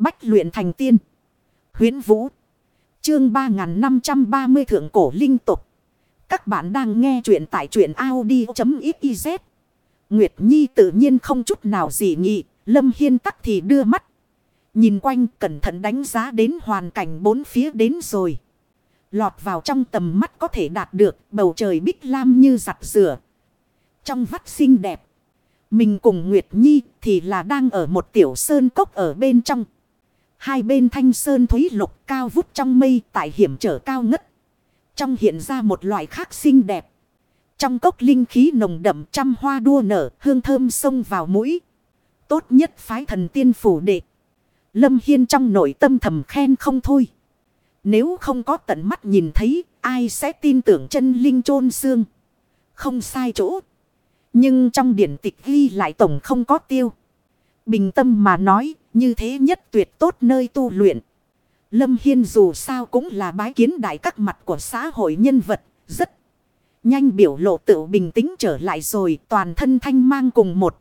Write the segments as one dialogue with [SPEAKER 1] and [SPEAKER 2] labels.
[SPEAKER 1] Bách luyện thành tiên. Huyến Vũ. Chương 3530 Thượng Cổ Linh Tục. Các bạn đang nghe truyện tại truyện Audi.xyz. Nguyệt Nhi tự nhiên không chút nào dị nghị. Lâm Hiên tắc thì đưa mắt. Nhìn quanh cẩn thận đánh giá đến hoàn cảnh bốn phía đến rồi. Lọt vào trong tầm mắt có thể đạt được bầu trời bích lam như giặt rửa. Trong vắt xinh đẹp. Mình cùng Nguyệt Nhi thì là đang ở một tiểu sơn cốc ở bên trong. Hai bên thanh sơn thúy lục cao vút trong mây tại hiểm trở cao ngất. Trong hiện ra một loại khác xinh đẹp. Trong cốc linh khí nồng đậm trăm hoa đua nở hương thơm sông vào mũi. Tốt nhất phái thần tiên phủ đệ. Lâm Hiên trong nội tâm thầm khen không thôi. Nếu không có tận mắt nhìn thấy ai sẽ tin tưởng chân linh chôn xương. Không sai chỗ. Nhưng trong điển tịch ghi lại tổng không có tiêu. Bình tâm mà nói, như thế nhất tuyệt tốt nơi tu luyện. Lâm Hiên dù sao cũng là bái kiến đại các mặt của xã hội nhân vật, rất nhanh biểu lộ tự bình tĩnh trở lại rồi toàn thân thanh mang cùng một.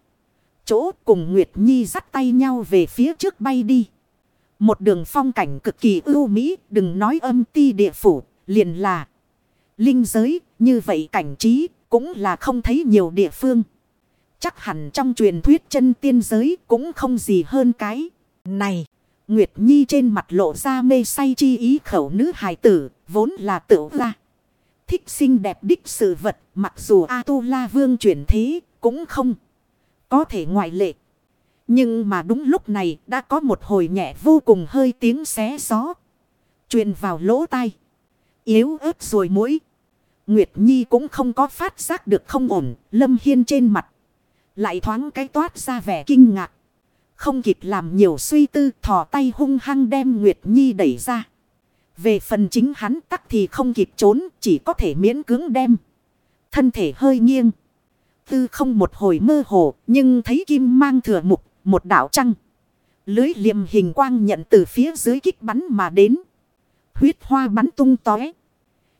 [SPEAKER 1] Chỗ cùng Nguyệt Nhi dắt tay nhau về phía trước bay đi. Một đường phong cảnh cực kỳ ưu mỹ, đừng nói âm ti địa phủ, liền là linh giới, như vậy cảnh trí cũng là không thấy nhiều địa phương. Chắc hẳn trong truyền thuyết chân tiên giới cũng không gì hơn cái. Này, Nguyệt Nhi trên mặt lộ ra mê say chi ý khẩu nữ hài tử, vốn là tự ra. Thích xinh đẹp đích sự vật, mặc dù A-tu-la vương chuyển thế, cũng không có thể ngoại lệ. Nhưng mà đúng lúc này đã có một hồi nhẹ vô cùng hơi tiếng xé gió. truyền vào lỗ tai. Yếu ớt rồi mũi. Nguyệt Nhi cũng không có phát giác được không ổn. Lâm Hiên trên mặt. Lại thoáng cái toát ra vẻ kinh ngạc. Không kịp làm nhiều suy tư, thò tay hung hăng đem Nguyệt Nhi đẩy ra. Về phần chính hắn tắc thì không kịp trốn, chỉ có thể miễn cưỡng đem. Thân thể hơi nghiêng. Tư không một hồi mơ hồ, nhưng thấy kim mang thừa mục, một đảo trăng. Lưới liềm hình quang nhận từ phía dưới kích bắn mà đến. Huyết hoa bắn tung tóe.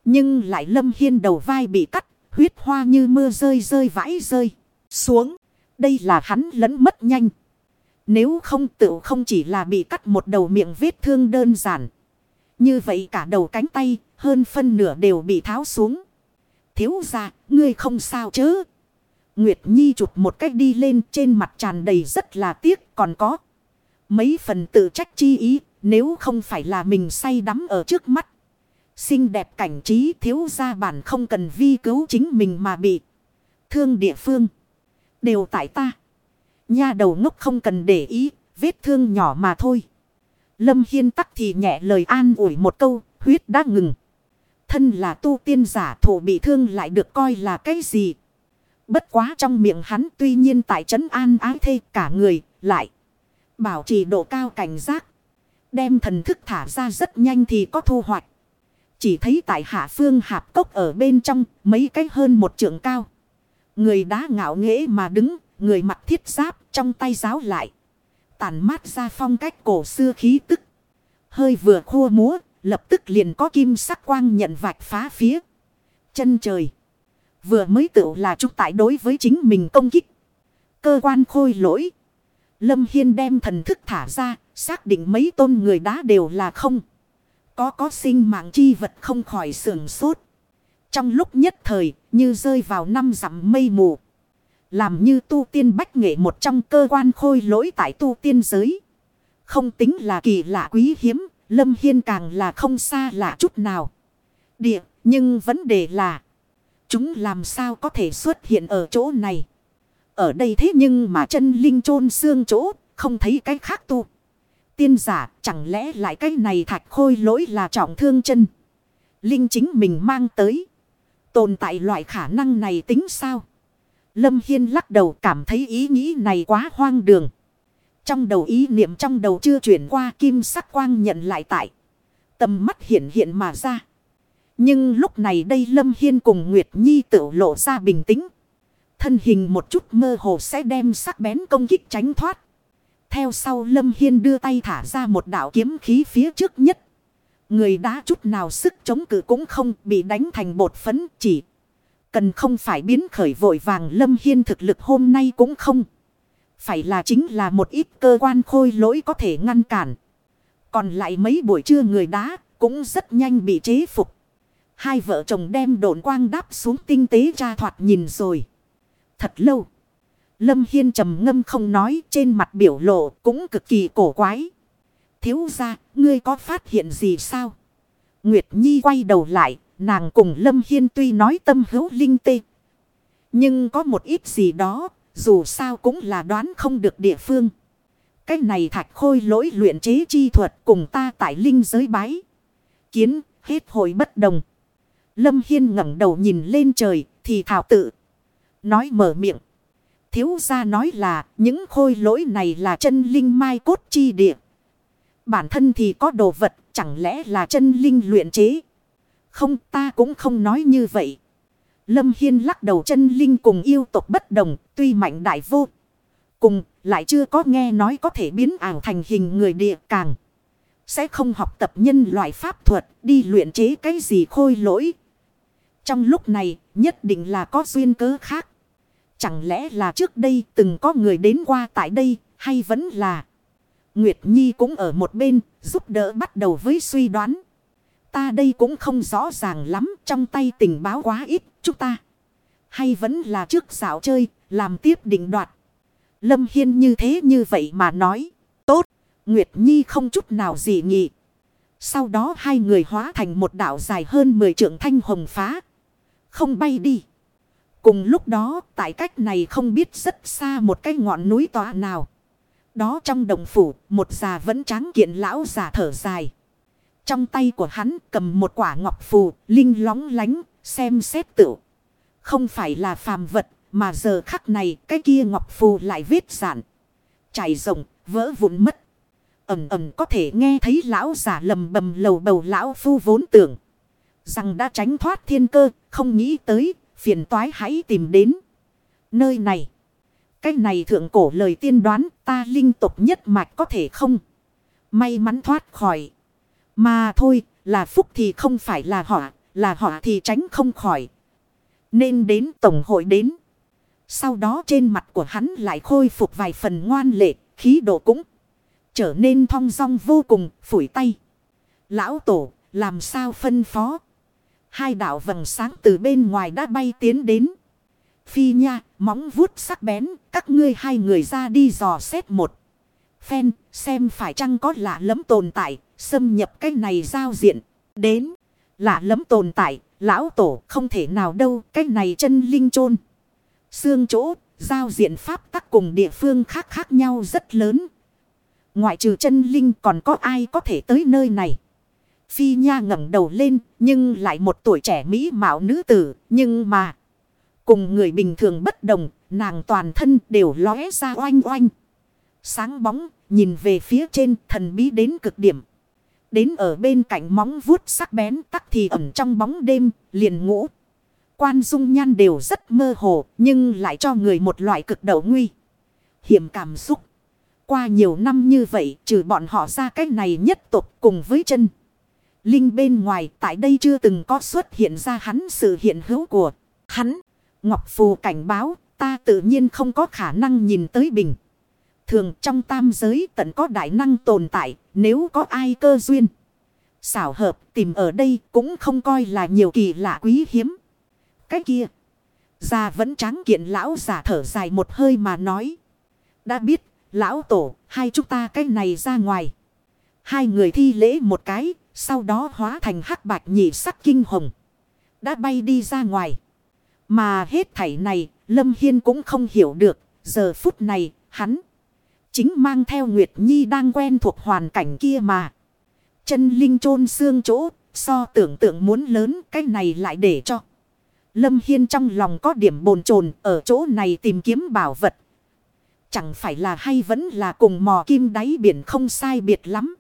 [SPEAKER 1] Nhưng lại lâm hiên đầu vai bị cắt. Huyết hoa như mưa rơi rơi vãi rơi. Xuống. Đây là hắn lẫn mất nhanh. Nếu không tự không chỉ là bị cắt một đầu miệng vết thương đơn giản. Như vậy cả đầu cánh tay hơn phân nửa đều bị tháo xuống. Thiếu ra, ngươi không sao chứ. Nguyệt Nhi chụp một cách đi lên trên mặt tràn đầy rất là tiếc còn có. Mấy phần tự trách chi ý nếu không phải là mình say đắm ở trước mắt. Xinh đẹp cảnh trí thiếu gia bản không cần vi cứu chính mình mà bị thương địa phương. Đều tại ta. Nha đầu ngốc không cần để ý, vết thương nhỏ mà thôi. Lâm Hiên tắc thì nhẹ lời an ủi một câu, huyết đã ngừng. Thân là tu tiên giả thổ bị thương lại được coi là cái gì? Bất quá trong miệng hắn tuy nhiên tại trấn an ái thê cả người lại. Bảo trì độ cao cảnh giác. Đem thần thức thả ra rất nhanh thì có thu hoạch. Chỉ thấy tại hạ phương hạp cốc ở bên trong mấy cái hơn một trượng cao. Người đá ngạo nghễ mà đứng, người mặc thiết giáp trong tay giáo lại. Tản mát ra phong cách cổ xưa khí tức. Hơi vừa khua múa, lập tức liền có kim sắc quang nhận vạch phá phía. Chân trời. Vừa mới tự là trúc tại đối với chính mình công kích. Cơ quan khôi lỗi. Lâm Hiên đem thần thức thả ra, xác định mấy tôn người đá đều là không. Có có sinh mạng chi vật không khỏi sườn sốt. Trong lúc nhất thời, như rơi vào năm dặm mây mù. Làm như tu tiên bách nghệ một trong cơ quan khôi lỗi tại tu tiên giới. Không tính là kỳ lạ quý hiếm, Lâm Hiên càng là không xa lạ chút nào. Địa, nhưng vấn đề là... Chúng làm sao có thể xuất hiện ở chỗ này. Ở đây thế nhưng mà chân linh chôn xương chỗ, không thấy cái khác tu. Tiên giả, chẳng lẽ lại cái này thạch khôi lỗi là trọng thương chân. Linh chính mình mang tới. Tồn tại loại khả năng này tính sao? Lâm Hiên lắc đầu cảm thấy ý nghĩ này quá hoang đường. Trong đầu ý niệm trong đầu chưa chuyển qua, kim sắc quang nhận lại tại. Tầm mắt hiện hiện mà ra. Nhưng lúc này đây Lâm Hiên cùng Nguyệt Nhi tự lộ ra bình tĩnh. Thân hình một chút mơ hồ sẽ đem sắc bén công kích tránh thoát. Theo sau Lâm Hiên đưa tay thả ra một đạo kiếm khí phía trước nhất. Người đá chút nào sức chống cự cũng không bị đánh thành bột phấn, chỉ. Cần không phải biến khởi vội vàng Lâm Hiên thực lực hôm nay cũng không. Phải là chính là một ít cơ quan khôi lỗi có thể ngăn cản. Còn lại mấy buổi trưa người đá cũng rất nhanh bị chế phục. Hai vợ chồng đem đồn quang đáp xuống tinh tế tra thoạt nhìn rồi. Thật lâu. Lâm Hiên trầm ngâm không nói, trên mặt biểu lộ cũng cực kỳ cổ quái. Thiếu ra, ngươi có phát hiện gì sao? Nguyệt Nhi quay đầu lại, nàng cùng Lâm Hiên tuy nói tâm hữu linh tê. Nhưng có một ít gì đó, dù sao cũng là đoán không được địa phương. Cái này thạch khôi lỗi luyện chế chi thuật cùng ta tại linh giới bái. Kiến, hết hồi bất đồng. Lâm Hiên ngẩng đầu nhìn lên trời, thì thảo tự. Nói mở miệng. Thiếu gia nói là những khôi lỗi này là chân linh mai cốt chi địa. Bản thân thì có đồ vật, chẳng lẽ là chân linh luyện chế. Không, ta cũng không nói như vậy. Lâm Hiên lắc đầu chân linh cùng yêu tộc bất đồng, tuy mạnh đại vô. Cùng, lại chưa có nghe nói có thể biến ảo thành hình người địa càng. Sẽ không học tập nhân loại pháp thuật, đi luyện chế cái gì khôi lỗi. Trong lúc này, nhất định là có duyên cớ khác. Chẳng lẽ là trước đây từng có người đến qua tại đây, hay vẫn là... Nguyệt Nhi cũng ở một bên giúp đỡ bắt đầu với suy đoán. Ta đây cũng không rõ ràng lắm trong tay tình báo quá ít chúng ta. Hay vẫn là trước xảo chơi làm tiếp định đoạt. Lâm Hiên như thế như vậy mà nói. Tốt. Nguyệt Nhi không chút nào gì nghị. Sau đó hai người hóa thành một đảo dài hơn 10 trượng thanh hồng phá. Không bay đi. Cùng lúc đó, tại cách này không biết rất xa một cái ngọn núi tọa nào. Đó trong đồng phủ, một già vẫn tráng kiện lão già thở dài. Trong tay của hắn cầm một quả ngọc phù, linh lóng lánh, xem xét tự. Không phải là phàm vật, mà giờ khắc này cái kia ngọc phù lại vết giản. Chảy rộng, vỡ vụn mất. Ẩm ẩm có thể nghe thấy lão già lầm bầm lầu bầu lão phu vốn tưởng. Rằng đã tránh thoát thiên cơ, không nghĩ tới phiền toái hãy tìm đến. Nơi này. Cái này thượng cổ lời tiên đoán ta linh tục nhất mạch có thể không. May mắn thoát khỏi. Mà thôi là phúc thì không phải là họ. Là họ thì tránh không khỏi. Nên đến tổng hội đến. Sau đó trên mặt của hắn lại khôi phục vài phần ngoan lệ. Khí độ cũng trở nên thong dong vô cùng. Phủi tay. Lão tổ làm sao phân phó. Hai đạo vầng sáng từ bên ngoài đã bay tiến đến. Phi nha, móng vuốt sắc bén, các ngươi hai người ra đi dò xét một. Phen, xem phải chăng có lạ lẫm tồn tại, xâm nhập cái này giao diện. Đến, lạ lẫm tồn tại, lão tổ không thể nào đâu, cái này chân linh chôn Xương chỗ, giao diện pháp tắc cùng địa phương khác khác nhau rất lớn. Ngoại trừ chân linh còn có ai có thể tới nơi này. Phi Nha ngẩng đầu lên, nhưng lại một tuổi trẻ mỹ mạo nữ tử, nhưng mà cùng người bình thường bất đồng, nàng toàn thân đều lóe ra oanh oanh. Sáng bóng, nhìn về phía trên, thần bí đến cực điểm. Đến ở bên cạnh móng vuốt sắc bén tắc thì ẩn trong bóng đêm, liền ngủ. Quan dung nhan đều rất mơ hồ, nhưng lại cho người một loại cực đầu nguy. Hiểm cảm xúc. Qua nhiều năm như vậy, trừ bọn họ ra cái này nhất tục cùng với chân. Linh bên ngoài tại đây chưa từng có xuất hiện ra hắn sự hiện hữu của hắn. Ngọc Phù cảnh báo, ta tự nhiên không có khả năng nhìn tới bình. Thường trong tam giới tận có đại năng tồn tại, nếu có ai cơ duyên. Xảo hợp tìm ở đây cũng không coi là nhiều kỳ lạ quý hiếm. Cái kia. Già vẫn tráng kiện lão giả thở dài một hơi mà nói. Đã biết, lão tổ, hai chúng ta cái này ra ngoài. Hai người thi lễ một cái, sau đó hóa thành hắc bạch nhị sắc kinh hồng. Đã bay đi ra ngoài. Mà hết thảy này, Lâm Hiên cũng không hiểu được. Giờ phút này, hắn chính mang theo Nguyệt Nhi đang quen thuộc hoàn cảnh kia mà. Chân linh chôn xương chỗ, so tưởng tượng muốn lớn cái này lại để cho. Lâm Hiên trong lòng có điểm bồn chồn ở chỗ này tìm kiếm bảo vật. Chẳng phải là hay vẫn là cùng mò kim đáy biển không sai biệt lắm.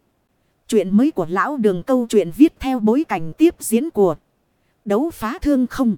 [SPEAKER 1] Chuyện mới của lão đường câu chuyện viết theo bối cảnh tiếp diễn của đấu phá thương không.